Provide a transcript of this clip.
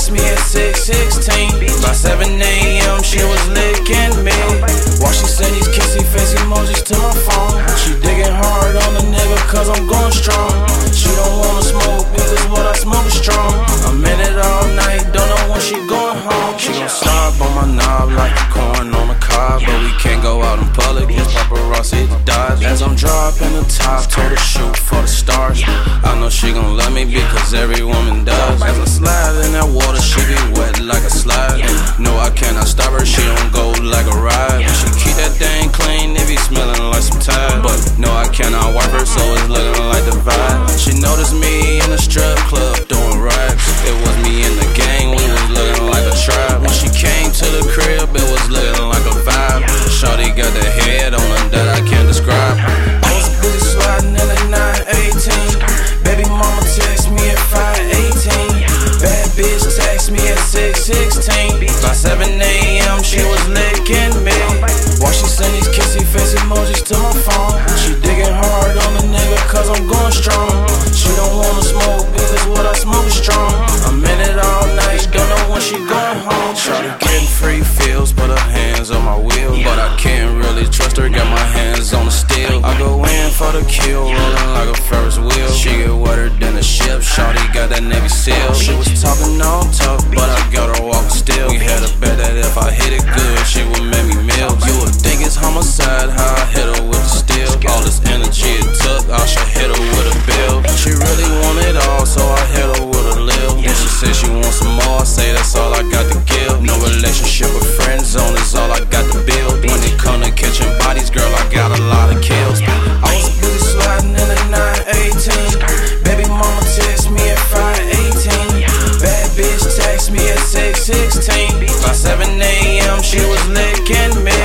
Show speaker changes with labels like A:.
A: text me at 616. By 7 a.m., she was licking me. While she sent these kissy face emojis to my phone. She digging hard on the nigga, cause I'm going strong. She don't wanna smoke, because what I smoke is strong. I'm in it all night, don't know when she going home. She gon' stop on my knob like a corn on the cob. But we can't go out in public, cause paparazzi to dodge. As I'm dropping the top, told her shoot know she gon' love me because every woman does. As I slide in that water, big 16. By 7 a.m., she was licking me. While she send these kissy face emojis to my phone. She digging hard on the nigga, cause I'm going strong. She don't wanna smoke, because what I smoke strong. I'm in it all night, don't know when she going home. Shawty getting free feels, put her hands on my wheel. But I can't really trust her, got my hands on the steel. I go in for the kill, rolling like a Ferris wheel. She get wetter than a ship, Shawty got that Navy SEAL. She was talking all tough 7 a.m. she was licking me.